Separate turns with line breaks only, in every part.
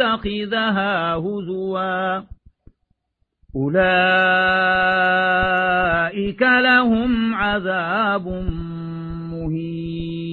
ويتخذها هزواً أولئك لهم عذاب مهين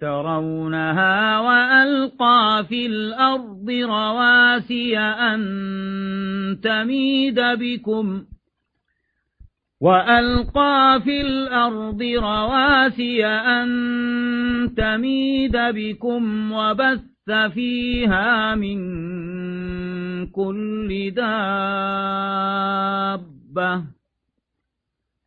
ترونها وألقى في الأرض رواسي أن تميد بكم وألقى في الأرض رواسي أن تميد بكم وبث فيها من كل دابة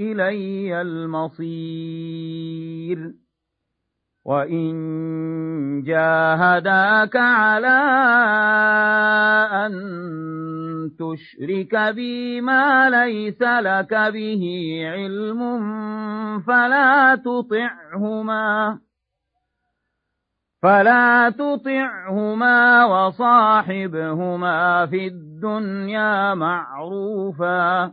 إلي المصير. وإن جاهداك على أن تشرك بي ما ليس لك به علم فلا تطعهما فلا تطعهما وصاحبهما في الدنيا معروفا.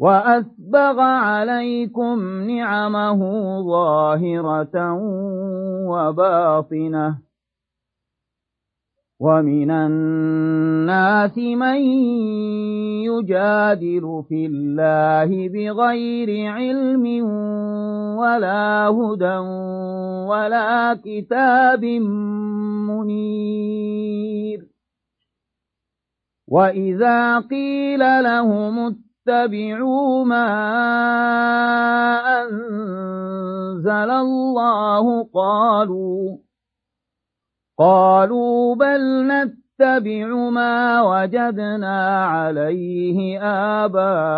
وأسبغ عليكم نعمه ظاهرة وباطنة ومن الناس من يجادل في الله بغير علم ولا هدى ولا كتاب منير وإذا قيل لهم اتبعوا ما أنزل الله. قالوا قالوا بل نتبع ما وجدنا عليه آباءنا.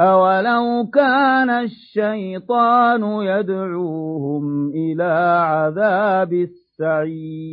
أولو كان الشيطان يدعوهم إلى عذاب السعير.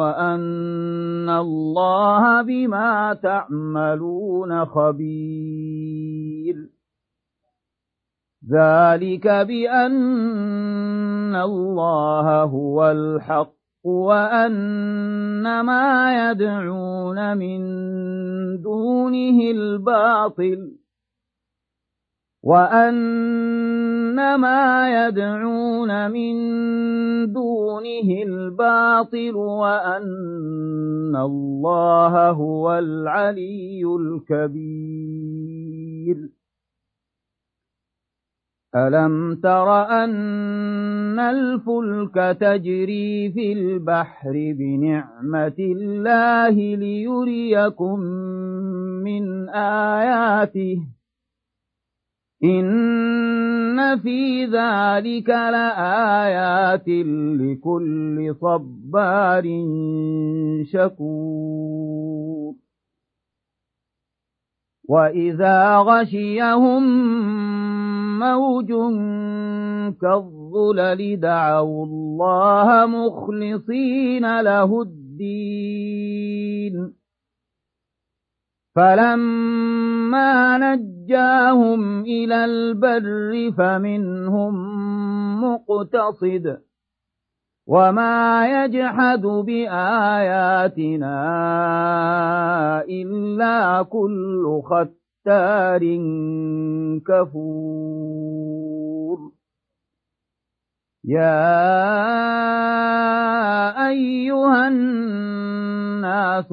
وأن الله بما تعملون خبير. ذلك بأن الله هو الحق وأن ما يدعون من دونه الباطل وأن ما يدعون من دونه الباطل وأن الله هو العلي الكبير. ألم تر أن الفلك تجري في البحر بنعمة الله ليريكم من آياته؟ إن في ذلك لآيات لكل صبار شكور وإذا غشيهم موج كالظلل دعوا الله مخلصين له الدين فلما نجاهم إلى البر فمنهم مقتصد وما يجحد بآياتنا إلا كل ختار كفور يا أيها الناس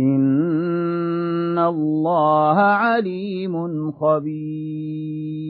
إن الله عليم خبير